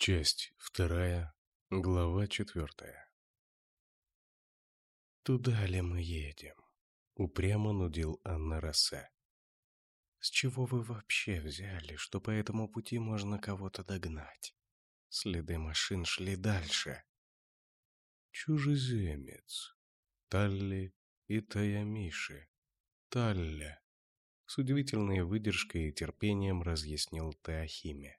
Часть вторая, глава четвертая. «Туда ли мы едем?» — упрямо нудил Анна Росе. «С чего вы вообще взяли, что по этому пути можно кого-то догнать? Следы машин шли дальше». «Чужеземец. Талли и Таямиши. Талля», — с удивительной выдержкой и терпением разъяснил Теохиме.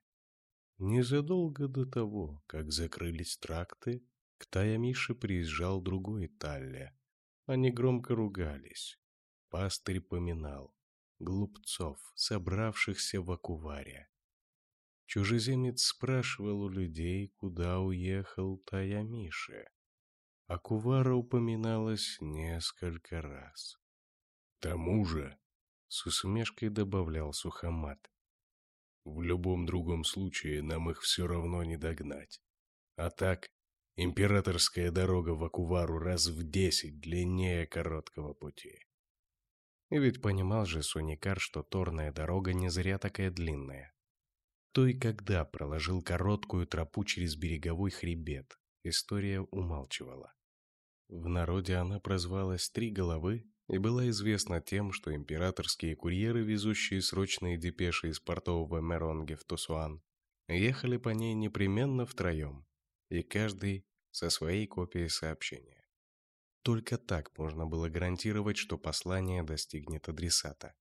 Незадолго до того, как закрылись тракты, к Таямише приезжал другой Талле. Они громко ругались. Пастырь поминал глупцов, собравшихся в Акуваре. Чужеземец спрашивал у людей, куда уехал Таямише. Акувара упоминалась несколько раз. «Тому же», — с усмешкой добавлял Сухомат, в любом другом случае нам их все равно не догнать. А так, императорская дорога в Акувару раз в десять длиннее короткого пути. И ведь понимал же Суникар, что торная дорога не зря такая длинная. То и когда проложил короткую тропу через береговой хребет, история умалчивала. В народе она прозвалась «Три головы» и была известна тем, что императорские курьеры, везущие срочные депеши из портового Меронги в Тусуан, ехали по ней непременно втроем, и каждый со своей копией сообщения. Только так можно было гарантировать, что послание достигнет адресата.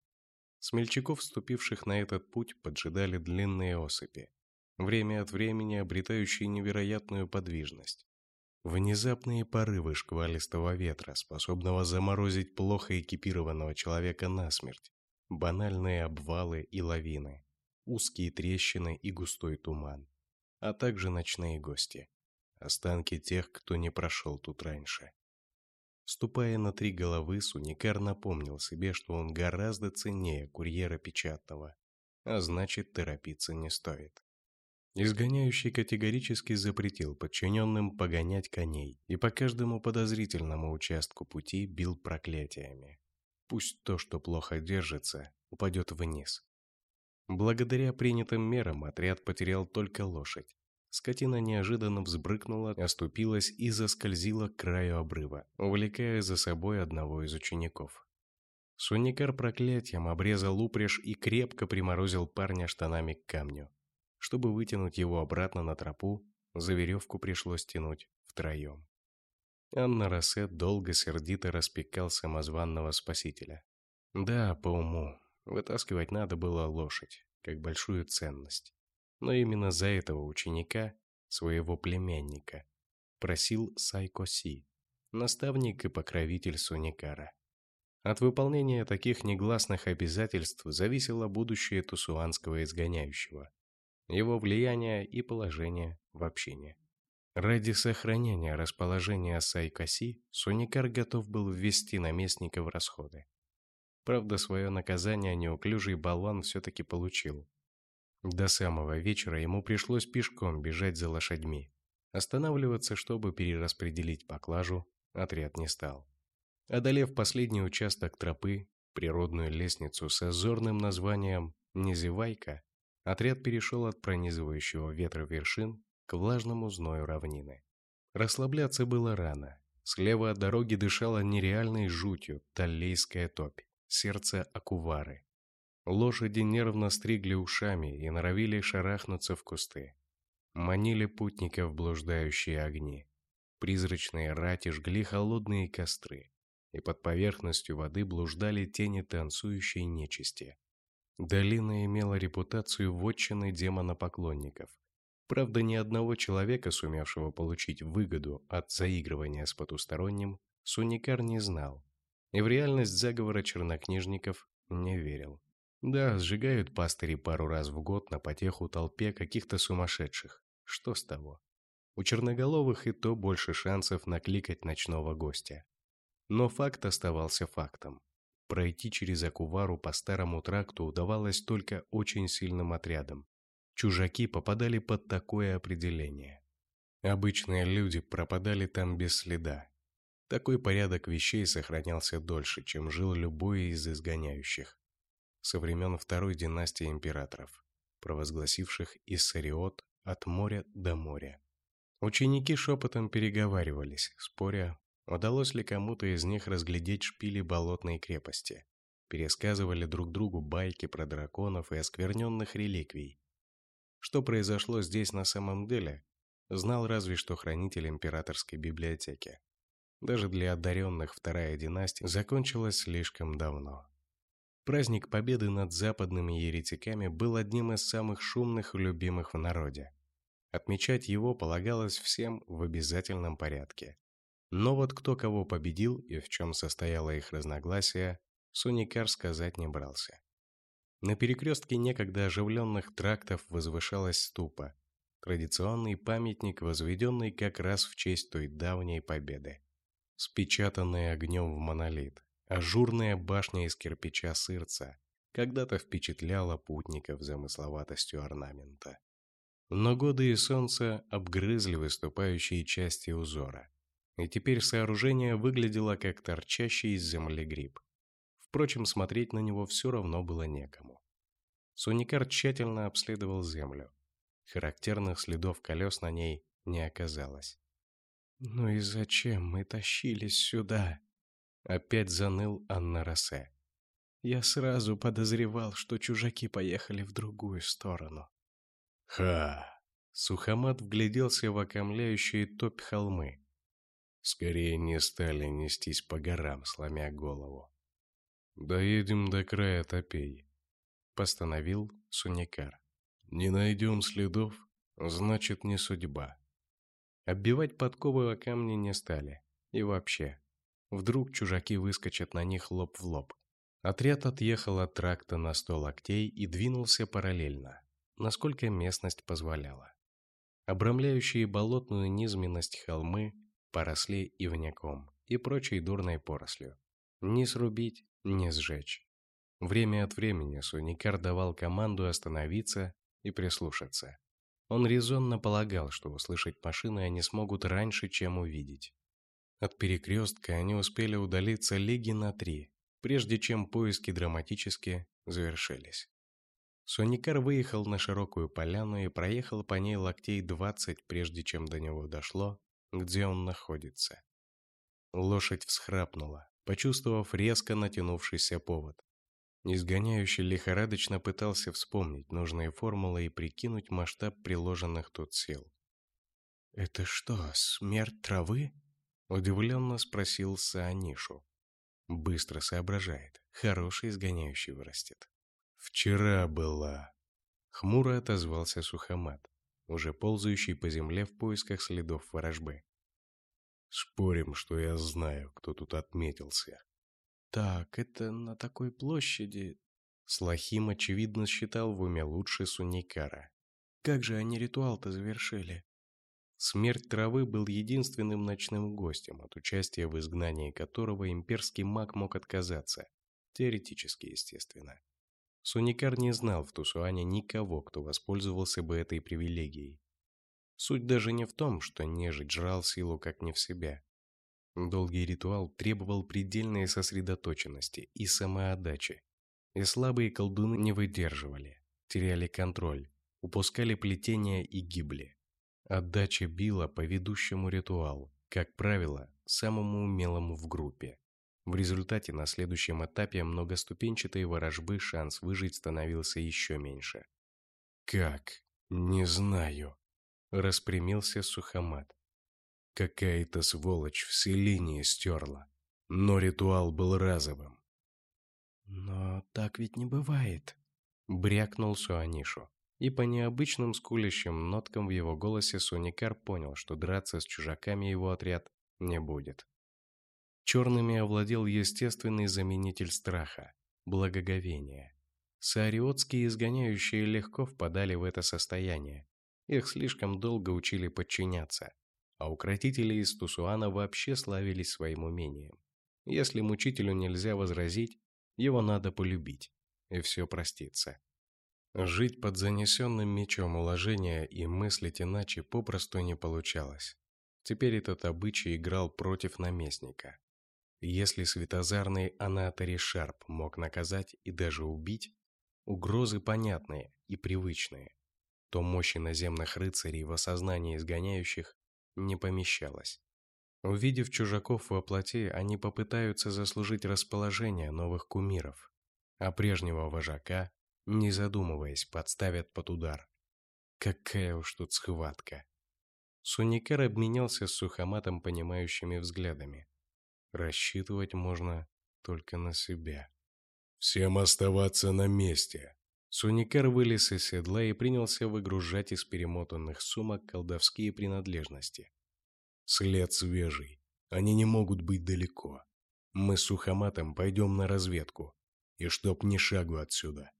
Смельчаков, вступивших на этот путь, поджидали длинные осыпи, время от времени обретающие невероятную подвижность. Внезапные порывы шквалистого ветра, способного заморозить плохо экипированного человека насмерть, банальные обвалы и лавины, узкие трещины и густой туман, а также ночные гости, останки тех, кто не прошел тут раньше. Ступая на три головы, Суникар напомнил себе, что он гораздо ценнее курьера печатного, а значит, торопиться не стоит. Изгоняющий категорически запретил подчиненным погонять коней и по каждому подозрительному участку пути бил проклятиями. Пусть то, что плохо держится, упадет вниз. Благодаря принятым мерам отряд потерял только лошадь. Скотина неожиданно взбрыкнула, оступилась и заскользила к краю обрыва, увлекая за собой одного из учеников. Суникар проклятием обрезал упряжь и крепко приморозил парня штанами к камню. Чтобы вытянуть его обратно на тропу, за веревку пришлось тянуть втроем. Анна Рассет долго сердито распекал самозванного спасителя. Да, по уму, вытаскивать надо было лошадь, как большую ценность. Но именно за этого ученика, своего племянника, просил Сайко Си, наставник и покровитель Суникара. От выполнения таких негласных обязательств зависело будущее тусуанского изгоняющего его влияние и положение в общине. Ради сохранения расположения Сайкаси Суникар готов был ввести наместника в расходы. Правда, свое наказание неуклюжий болван все-таки получил. До самого вечера ему пришлось пешком бежать за лошадьми. Останавливаться, чтобы перераспределить поклажу, отряд не стал. Одолев последний участок тропы, природную лестницу с озорным названием «Незевайка», Отряд перешел от пронизывающего ветра вершин к влажному зною равнины. Расслабляться было рано. Слева от дороги дышала нереальной жутью Таллейская топь, сердце Акувары. Лошади нервно стригли ушами и норовили шарахнуться в кусты. Манили путников блуждающие огни. Призрачные рати жгли холодные костры, и под поверхностью воды блуждали тени танцующей нечисти. Долина имела репутацию вотчины демона-поклонников. Правда, ни одного человека, сумевшего получить выгоду от заигрывания с потусторонним, Суникар не знал. И в реальность заговора чернокнижников не верил. Да, сжигают пастыри пару раз в год на потеху толпе каких-то сумасшедших. Что с того? У черноголовых и то больше шансов накликать ночного гостя. Но факт оставался фактом. Пройти через Акувару по старому тракту удавалось только очень сильным отрядам. Чужаки попадали под такое определение. Обычные люди пропадали там без следа. Такой порядок вещей сохранялся дольше, чем жил любой из изгоняющих. Со времен второй династии императоров, провозгласивших Иссариот от моря до моря. Ученики шепотом переговаривались, споря, удалось ли кому-то из них разглядеть шпили болотной крепости. Пересказывали друг другу байки про драконов и оскверненных реликвий. Что произошло здесь на самом деле, знал разве что хранитель императорской библиотеки. Даже для одаренных вторая династия закончилась слишком давно. Праздник Победы над западными еретиками был одним из самых шумных и любимых в народе. Отмечать его полагалось всем в обязательном порядке. Но вот кто кого победил и в чем состояло их разногласие, Суникар сказать не брался. На перекрестке некогда оживленных трактов возвышалась ступа, традиционный памятник, возведенный как раз в честь той давней победы. Спечатанный огнем в монолит, ажурная башня из кирпича сырца когда-то впечатляла путников замысловатостью орнамента. Но годы и солнце обгрызли выступающие части узора, и теперь сооружение выглядело как торчащий из земли гриб. Впрочем, смотреть на него все равно было некому. Суникар тщательно обследовал землю. Характерных следов колес на ней не оказалось. «Ну и зачем мы тащились сюда?» Опять заныл Анна Росе. «Я сразу подозревал, что чужаки поехали в другую сторону». Ха! Сухомат вгляделся в окомляющие топь холмы. Скорее не стали нестись по горам, сломя голову. Доедем до края топей, постановил Суникар. Не найдем следов, значит не судьба. Оббивать подковы о камни не стали. И вообще, вдруг чужаки выскочат на них лоб в лоб. Отряд отъехал от тракта на сто локтей и двинулся параллельно, насколько местность позволяла. Обрамляющие болотную низменность холмы поросли ивняком и прочей дурной порослью. Не срубить, не сжечь. Время от времени Суникар давал команду остановиться и прислушаться. Он резонно полагал, что услышать машины они смогут раньше, чем увидеть. От перекрестка они успели удалиться лиги на три, прежде чем поиски драматически завершились. Соникар выехал на широкую поляну и проехал по ней локтей двадцать, прежде чем до него дошло, где он находится. Лошадь всхрапнула, почувствовав резко натянувшийся повод. Изгоняющий лихорадочно пытался вспомнить нужные формулы и прикинуть масштаб приложенных тут сил. «Это что, смерть травы?» – удивленно спросил Саанишу. Быстро соображает, хороший изгоняющий вырастет. «Вчера была», — хмуро отозвался Сухомат, уже ползающий по земле в поисках следов ворожбы. «Спорим, что я знаю, кто тут отметился». «Так, это на такой площади...» Слахим, очевидно, считал в уме лучше Суникара. «Как же они ритуал-то завершили?» Смерть травы был единственным ночным гостем, от участия в изгнании которого имперский маг мог отказаться. Теоретически, естественно. Суникар не знал в Тусуане никого, кто воспользовался бы этой привилегией. Суть даже не в том, что нежить жрал силу как не в себя. Долгий ритуал требовал предельной сосредоточенности и самоотдачи. И слабые колдуны не выдерживали, теряли контроль, упускали плетения и гибли. Отдача била по ведущему ритуалу, как правило, самому умелому в группе. В результате на следующем этапе многоступенчатой ворожбы шанс выжить становился еще меньше. «Как? Не знаю», — распрямился Сухомат. «Какая-то сволочь все линии стерла, но ритуал был разовым». «Но так ведь не бывает», — брякнул Суанишу. И по необычным скулящим ноткам в его голосе Суникар понял, что драться с чужаками его отряд не будет. Черными овладел естественный заменитель страха – благоговение. Саариотские изгоняющие легко впадали в это состояние. Их слишком долго учили подчиняться. А укротители из Тусуана вообще славились своим умением. Если мучителю нельзя возразить, его надо полюбить, и все простится. Жить под занесенным мечом уложения и мыслить иначе попросту не получалось. Теперь этот обычай играл против наместника. Если светозарный Анатори Шарп мог наказать и даже убить, угрозы понятные и привычные. то мощи наземных рыцарей в осознании изгоняющих не помещалось. Увидев чужаков во плоти, они попытаются заслужить расположение новых кумиров, а прежнего вожака, не задумываясь, подставят под удар. Какая уж тут схватка. Суникер обменялся с Сухоматом понимающими взглядами. Рассчитывать можно только на себя. «Всем оставаться на месте!» Суникер вылез из седла и принялся выгружать из перемотанных сумок колдовские принадлежности. «След свежий. Они не могут быть далеко. Мы с Сухоматом пойдем на разведку. И чтоб ни шагу отсюда».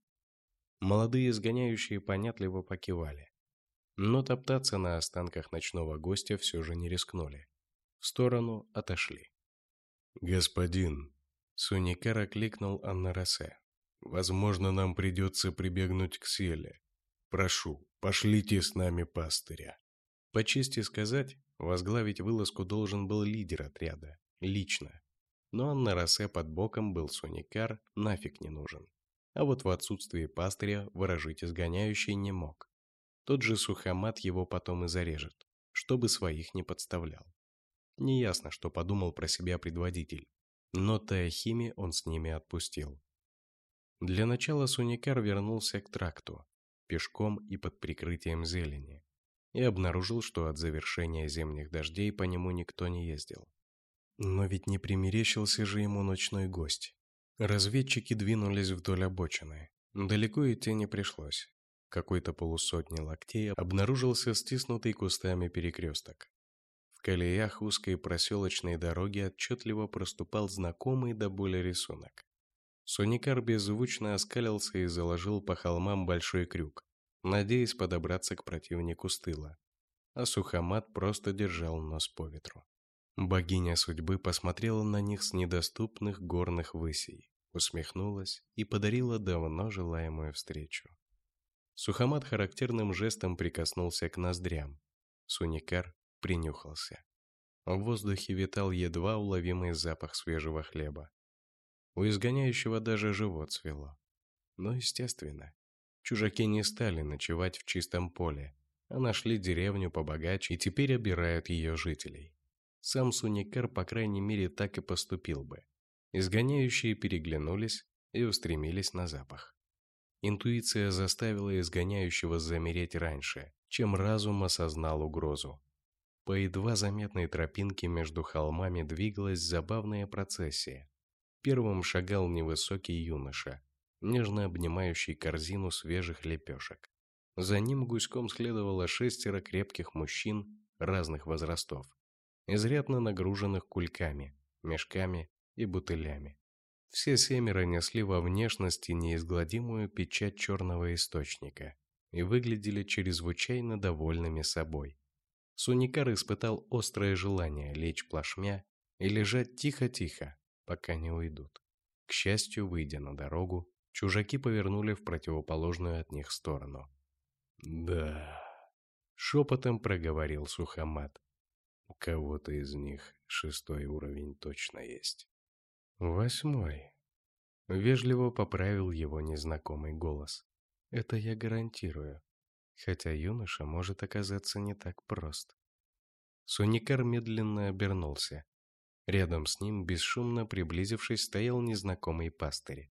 Молодые изгоняющие понятливо покивали. Но топтаться на останках ночного гостя все же не рискнули. В сторону отошли. «Господин!» Суникер окликнул Аннарасе. Возможно, нам придется прибегнуть к силе. Прошу, пошлите с нами пастыря. По чести сказать, возглавить вылазку должен был лидер отряда, лично. Но Анна Росе под боком был Соникар, нафиг не нужен. А вот в отсутствии пастыря выражить изгоняющий не мог. Тот же Сухомат его потом и зарежет, чтобы своих не подставлял. Неясно, что подумал про себя предводитель, но Теохими он с ними отпустил. Для начала Суникар вернулся к тракту, пешком и под прикрытием зелени, и обнаружил, что от завершения зимних дождей по нему никто не ездил. Но ведь не примерещился же ему ночной гость. Разведчики двинулись вдоль обочины. Далеко идти не пришлось. Какой-то полусотни локтей обнаружился стиснутый кустами перекресток. В колеях узкой проселочной дороги отчетливо проступал знакомый до боли рисунок. Соникар беззвучно оскалился и заложил по холмам большой крюк, надеясь подобраться к противнику с тыла. А Сухомат просто держал нос по ветру. Богиня судьбы посмотрела на них с недоступных горных высей, усмехнулась и подарила давно желаемую встречу. Сухомат характерным жестом прикоснулся к ноздрям. Суникар принюхался. В воздухе витал едва уловимый запах свежего хлеба. У изгоняющего даже живот свело. Но, естественно, чужаки не стали ночевать в чистом поле, а нашли деревню побогаче и теперь обирают ее жителей. Сам Суникар, по крайней мере, так и поступил бы. Изгоняющие переглянулись и устремились на запах. Интуиция заставила изгоняющего замереть раньше, чем разум осознал угрозу. По едва заметной тропинке между холмами двигалась забавная процессия. Первым шагал невысокий юноша, нежно обнимающий корзину свежих лепешек. За ним гуськом следовало шестеро крепких мужчин разных возрастов, изрядно нагруженных кульками, мешками и бутылями. Все семеро несли во внешности неизгладимую печать черного источника и выглядели чрезвычайно довольными собой. Суникар испытал острое желание лечь плашмя и лежать тихо-тихо, пока не уйдут. К счастью, выйдя на дорогу, чужаки повернули в противоположную от них сторону. «Да...» — шепотом проговорил Сухомат. «У кого-то из них шестой уровень точно есть». «Восьмой...» — вежливо поправил его незнакомый голос. «Это я гарантирую, хотя юноша может оказаться не так прост». Суникар медленно обернулся. Рядом с ним, бесшумно приблизившись, стоял незнакомый пастырь.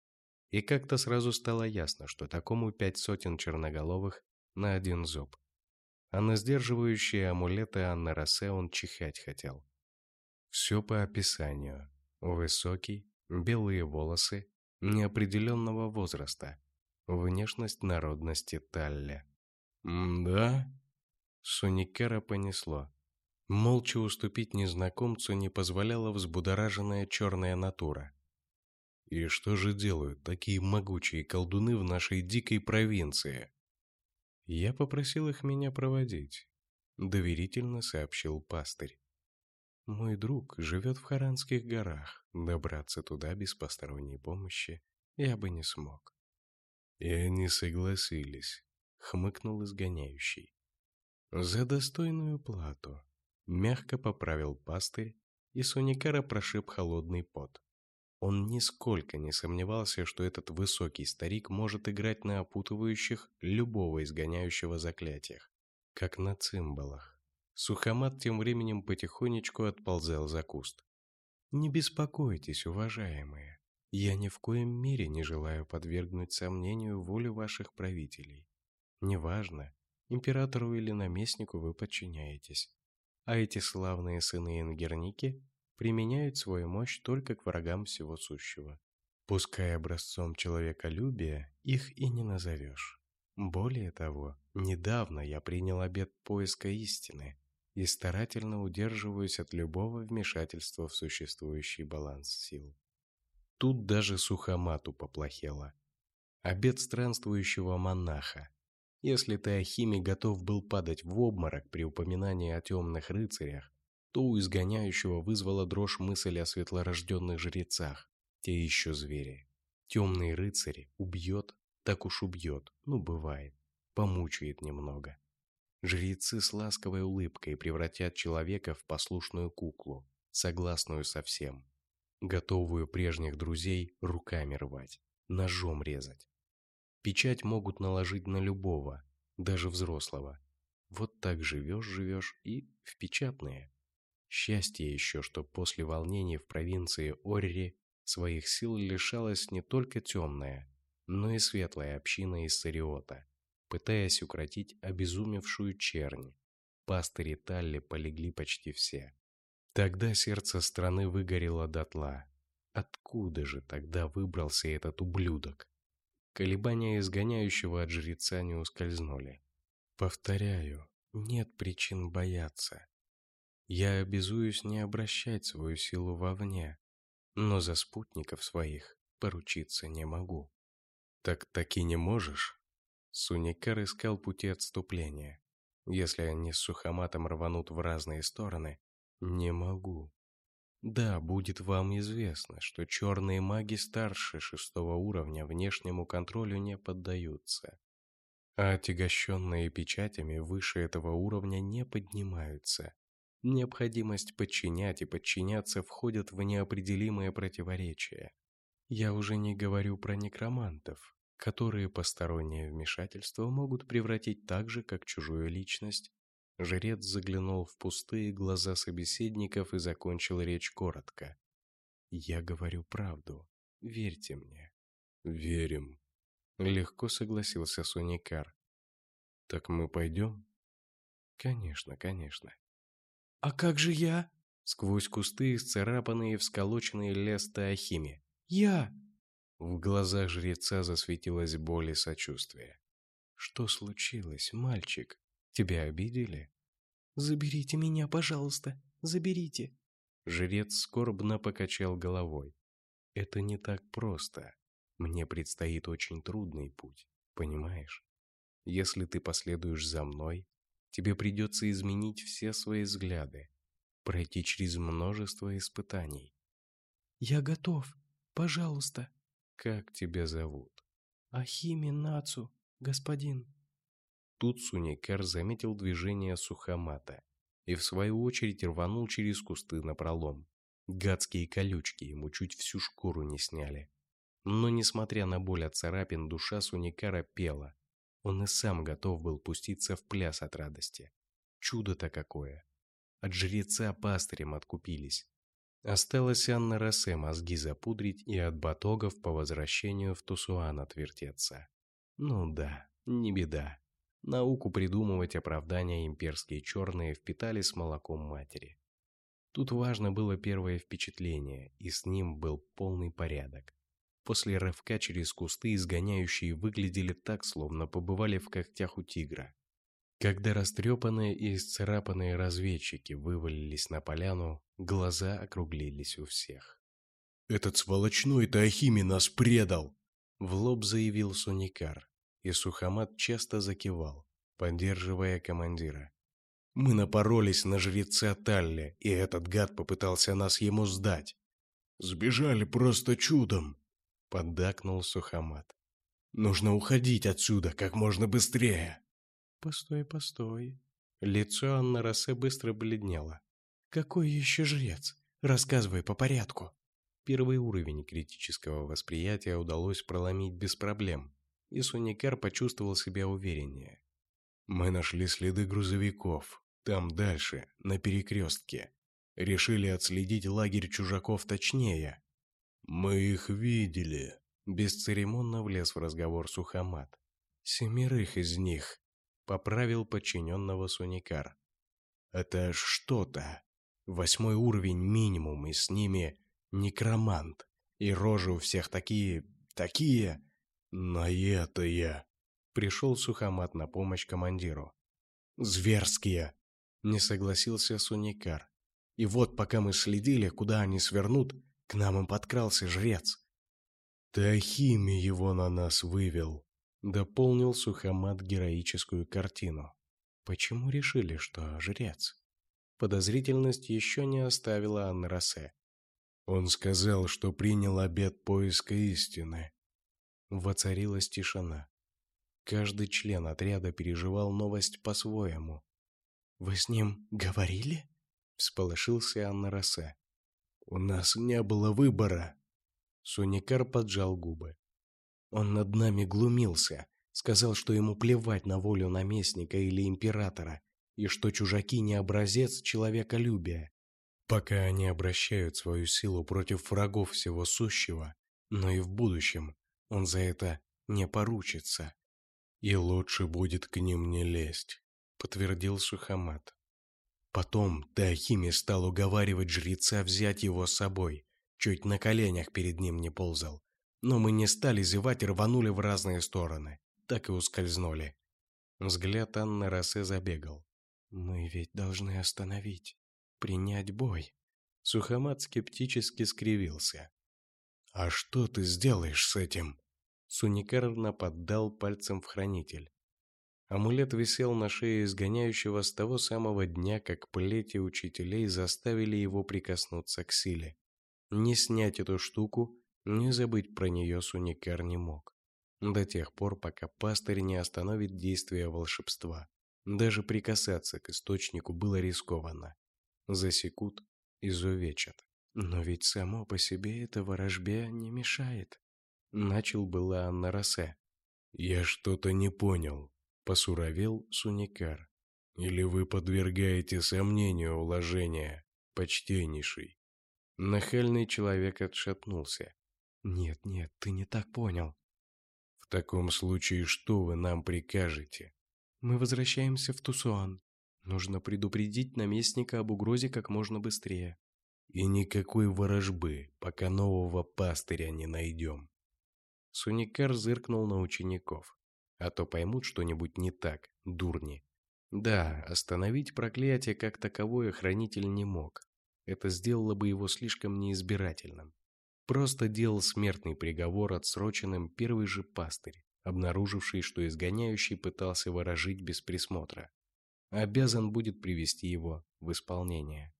И как-то сразу стало ясно, что такому пять сотен черноголовых на один зуб. А на сдерживающие амулеты Анны Росе он чихать хотел. Все по описанию. Высокий, белые волосы, неопределенного возраста, внешность народности Талля. «Да?» Суникера понесло. Молча уступить незнакомцу не позволяла взбудораженная черная натура. «И что же делают такие могучие колдуны в нашей дикой провинции?» «Я попросил их меня проводить», — доверительно сообщил пастырь. «Мой друг живет в Харанских горах. Добраться туда без посторонней помощи я бы не смог». «И они согласились», — хмыкнул изгоняющий. «За достойную плату», Мягко поправил пастырь, и Соникара прошиб холодный пот. Он нисколько не сомневался, что этот высокий старик может играть на опутывающих любого изгоняющего заклятиях, как на цимбалах. Сухомат тем временем потихонечку отползал за куст. «Не беспокойтесь, уважаемые. Я ни в коем мере не желаю подвергнуть сомнению волю ваших правителей. Неважно, императору или наместнику вы подчиняетесь. А эти славные сыны Ингерники применяют свою мощь только к врагам всего сущего. Пускай образцом человеколюбия их и не назовешь. Более того, недавно я принял обет поиска истины и старательно удерживаюсь от любого вмешательства в существующий баланс сил. Тут даже сухомату поплохело. Обет странствующего монаха. Если Теохими готов был падать в обморок при упоминании о темных рыцарях, то у изгоняющего вызвала дрожь мысль о светлорожденных жрецах. Те еще звери. Темный рыцарь убьет, так уж убьет, ну бывает, помучает немного. Жрецы с ласковой улыбкой превратят человека в послушную куклу, согласную со всем, готовую прежних друзей руками рвать, ножом резать. Печать могут наложить на любого, даже взрослого. Вот так живешь-живешь и в печатные. Счастье еще, что после волнений в провинции Орри своих сил лишалась не только темная, но и светлая община из Сариота, пытаясь укротить обезумевшую чернь. Пастыри Талли полегли почти все. Тогда сердце страны выгорело дотла. Откуда же тогда выбрался этот ублюдок? Колебания изгоняющего от жреца не ускользнули. Повторяю, нет причин бояться. Я обязуюсь не обращать свою силу вовне, но за спутников своих поручиться не могу. Так таки не можешь? Суникар искал пути отступления. Если они с Сухоматом рванут в разные стороны, не могу. Да, будет вам известно, что черные маги старше шестого уровня внешнему контролю не поддаются, а отягощенные печатями выше этого уровня не поднимаются. Необходимость подчинять и подчиняться входят в неопределимое противоречие. Я уже не говорю про некромантов, которые постороннее вмешательство могут превратить так же, как чужую личность. Жрец заглянул в пустые глаза собеседников и закончил речь коротко. Я говорю правду. Верьте мне. Верим. Легко согласился Суникар. Так мы пойдем? Конечно, конечно. «А как же я?» Сквозь кусты, исцарапанные и всколоченные лес Таахими. «Я!» В глазах жреца засветилась боль и сочувствие. «Что случилось, мальчик? Тебя обидели?» «Заберите меня, пожалуйста, заберите!» Жрец скорбно покачал головой. «Это не так просто. Мне предстоит очень трудный путь, понимаешь? Если ты последуешь за мной, тебе придется изменить все свои взгляды, пройти через множество испытаний. Я готов. Пожалуйста. Как тебя зовут? Ахими Нацу, господин. Тут Суникер заметил движение Сухомата и в свою очередь рванул через кусты на пролом. Гадские колючки ему чуть всю шкуру не сняли. Но, несмотря на боль от царапин, душа Суникара пела, он и сам готов был пуститься в пляс от радости. Чудо-то какое! От жреца пастырем откупились. Осталось Анна Росе мозги запудрить и от батогов по возвращению в Тусуан отвертеться. Ну да, не беда. Науку придумывать оправдания имперские черные впитали с молоком матери. Тут важно было первое впечатление, и с ним был полный порядок. После рывка через кусты изгоняющие выглядели так, словно побывали в когтях у тигра. Когда растрепанные и исцарапанные разведчики вывалились на поляну, глаза округлились у всех. «Этот сволочной Таохими нас предал!» В лоб заявил Суникар, и Сухомат часто закивал, поддерживая командира. «Мы напоролись на жреца Талли, и этот гад попытался нас ему сдать. Сбежали просто чудом!» поддакнул Сухомат. Нужно уходить отсюда как можно быстрее. Постой, постой. Лицо Анны Росе быстро бледнело. Какой еще жрец? Рассказывай по порядку. Первый уровень критического восприятия удалось проломить без проблем, и Суникар почувствовал себя увереннее. Мы нашли следы грузовиков. Там дальше, на перекрестке. Решили отследить лагерь чужаков точнее. Мы их видели. Бесцеремонно влез в разговор Сухомат. Семерых из них. Поправил подчиненного Суникар. Это что-то. Восьмой уровень минимум, и с ними некромант. И рожи у всех такие... такие... На это я... Пришел Сухомат на помощь командиру. Зверские! Не согласился Суникар. И вот пока мы следили, куда они свернут, к нам им подкрался жрец. Тахими его на нас вывел. Дополнил Сухомат героическую картину. Почему решили, что жрец? Подозрительность еще не оставила Анны Росе. Он сказал, что принял обет поиска истины. Воцарилась тишина. Каждый член отряда переживал новость по-своему. «Вы с ним говорили?» — всполошился Анна Росе. «У нас не было выбора!» Суникар поджал губы. Он над нами глумился, сказал, что ему плевать на волю наместника или императора, и что чужаки не образец человеколюбия. Пока они обращают свою силу против врагов всего сущего, но и в будущем он за это не поручится. И лучше будет к ним не лезть, подтвердил Сухомат. Потом Теохими стал уговаривать жреца взять его с собой, чуть на коленях перед ним не ползал. Но мы не стали зевать и рванули в разные стороны, так и ускользнули. Взгляд Анны Росе забегал. «Мы ведь должны остановить, принять бой». Сухомат скептически скривился. «А что ты сделаешь с этим?» Суникар наподдал пальцем в хранитель. Амулет висел на шее изгоняющего с того самого дня, как плети учителей заставили его прикоснуться к силе. Не снять эту штуку, не забыть про нее Суникар не мог. До тех пор, пока пастырь не остановит действие волшебства. Даже прикасаться к источнику было рискованно. Засекут, изувечат. Но ведь само по себе это ворожбе не мешает. Начал было Анна Росе. «Я что-то не понял», — посуровел Суникар. «Или вы подвергаете сомнению уложения, почтеннейший?» Нахальный человек отшатнулся. «Нет, нет, ты не так понял». «В таком случае что вы нам прикажете?» «Мы возвращаемся в Тусуан. Нужно предупредить наместника об угрозе как можно быстрее». «И никакой ворожбы, пока нового пастыря не найдем». Суникар зыркнул на учеников. А то поймут что-нибудь не так, дурни. Да, остановить проклятие как таковое хранитель не мог. Это сделало бы его слишком неизбирательным. Просто делал смертный приговор отсроченным первый же пастырь, обнаруживший, что изгоняющий пытался ворожить без присмотра. Обязан будет привести его в исполнение.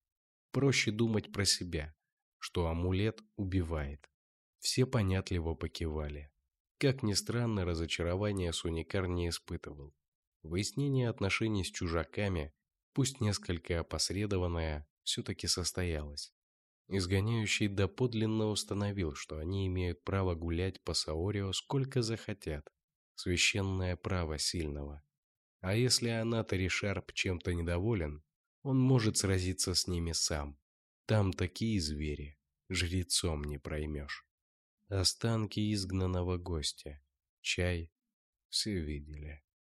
Проще думать про себя, что амулет убивает. Все понятливо покивали. Как ни странно, разочарования Суникар не испытывал. Выяснение отношений с чужаками, пусть несколько опосредованное, все-таки состоялось. Изгоняющий доподлинно установил, что они имеют право гулять по Саорио сколько захотят. Священное право сильного. А если Аната Ришарп чем-то недоволен, он может сразиться с ними сам. Там такие звери, жрецом не проймешь. Останки изгнанного гостя. Чай. Все видели.